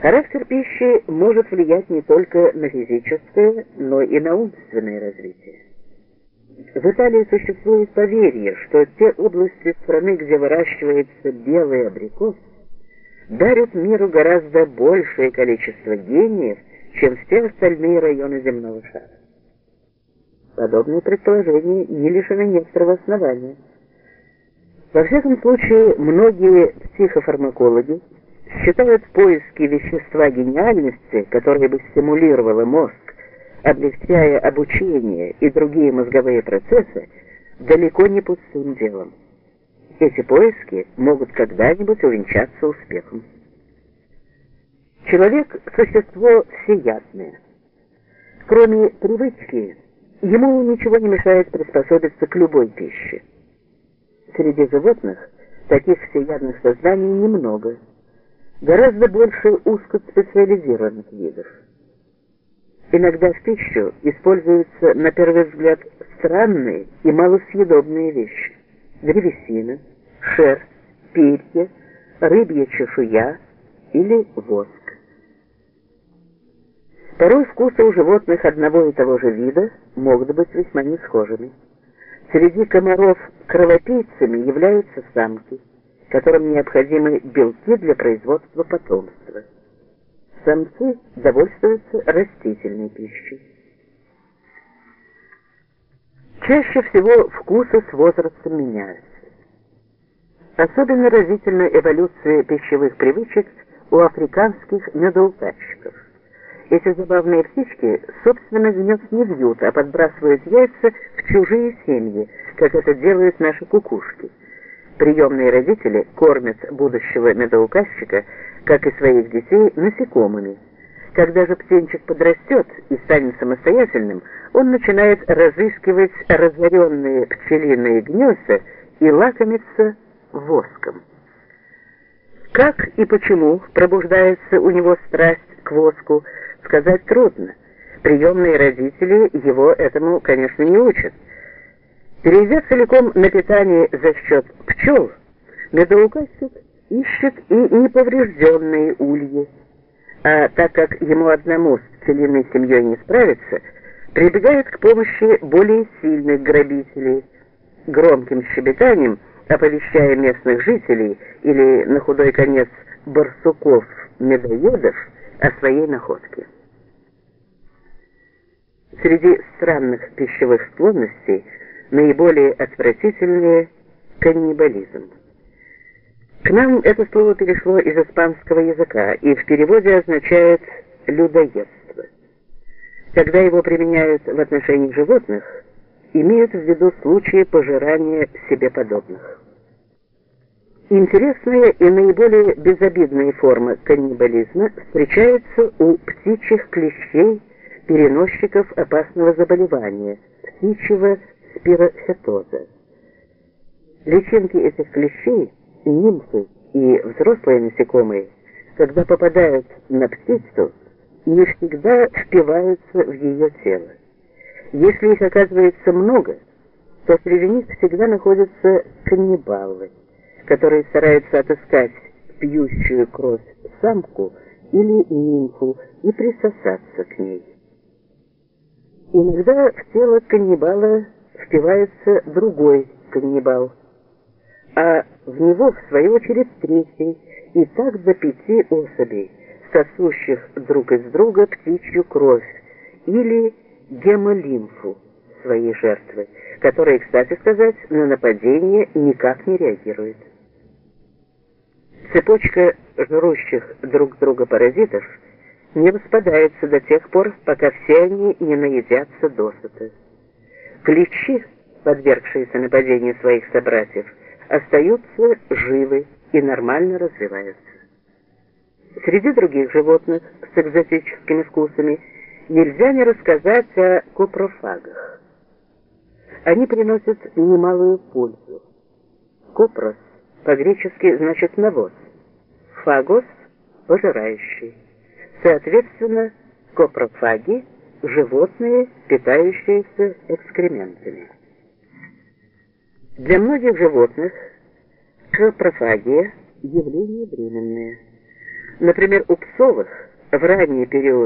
Характер пищи может влиять не только на физическое, но и на умственное развитие. В Италии существует поверье, что те области страны, где выращивается белый абрикос, дарят миру гораздо большее количество гениев, чем все остальные районы земного шара. Подобные предположения не лишены некоторого основания. Во всяком случае, многие психофармакологи считают поиски вещества гениальности, которое бы стимулировало мозг, облегчая обучение и другие мозговые процессы, далеко не пустым делом. Эти поиски могут когда-нибудь увенчаться успехом. Человек – существо всеядное. Кроме привычки, ему ничего не мешает приспособиться к любой пище. Среди животных таких всеядных созданий немного, гораздо больше узкоспециализированных видов. Иногда в пищу используются, на первый взгляд, странные и малосъедобные вещи. Древесина, шерсть, перья, рыбья чешуя или воск. Порой вкусы у животных одного и того же вида могут быть весьма не схожими. Среди комаров кровопийцами являются самки, которым необходимы белки для производства потомства самцы довольствуются растительной пищей. Чаще всего вкусы с возрастом меняются. Особенно разительна эволюция пищевых привычек у африканских медоутащиков. Эти забавные птички собственно гнезд не вьют, а подбрасывают яйца в чужие семьи, как это делают наши кукушки. Приемные родители кормят будущего медоуказчика как и своих детей, насекомыми. Когда же птенчик подрастет и станет самостоятельным, он начинает разыскивать разоренные пчелиные гнезда и лакомиться воском. Как и почему пробуждается у него страсть к воску, сказать трудно. Приемные родители его этому, конечно, не учат. Перейдя целиком на питание за счет пчел, медоуказчик ищет и неповрежденные ульи. А так как ему одному с целиной семьей не справиться, прибегает к помощи более сильных грабителей, громким щебетанием оповещая местных жителей или, на худой конец, барсуков-медоедов о своей находке. Среди странных пищевых склонностей наиболее отвратительные каннибализм. К нам это слово перешло из испанского языка и в переводе означает «людоедство». Когда его применяют в отношении животных, имеют в виду случаи пожирания себе подобных. Интересная и наиболее безобидная форма каннибализма встречается у птичьих клещей, переносчиков опасного заболевания, птичьего спирохетоза. Личинки этих клещей нимфы и взрослые насекомые, когда попадают на птицу, не всегда впиваются в ее тело. Если их оказывается много, то среди них всегда находятся каннибалы, которые стараются отыскать пьющую кровь самку или нимфу и присосаться к ней. Иногда в тело каннибала впивается другой каннибал – а в него, в свою очередь, третий, и так до пяти особей, сосущих друг из друга птичью кровь или гемолимфу своей жертвы, которая, кстати сказать, на нападение никак не реагирует. Цепочка жрущих друг друга паразитов не распадается до тех пор, пока все они не наедятся досыта. Клещи, подвергшиеся нападению своих собратьев, остаются живы и нормально развиваются. Среди других животных с экзотическими вкусами нельзя не рассказать о копрофагах. Они приносят немалую пользу. Копрос по-гречески значит навоз, фагос – пожирающий. Соответственно, копрофаги – животные, питающиеся экскрементами. Для многих животных копрофагия – явление временное. Например, у псовых в ранний период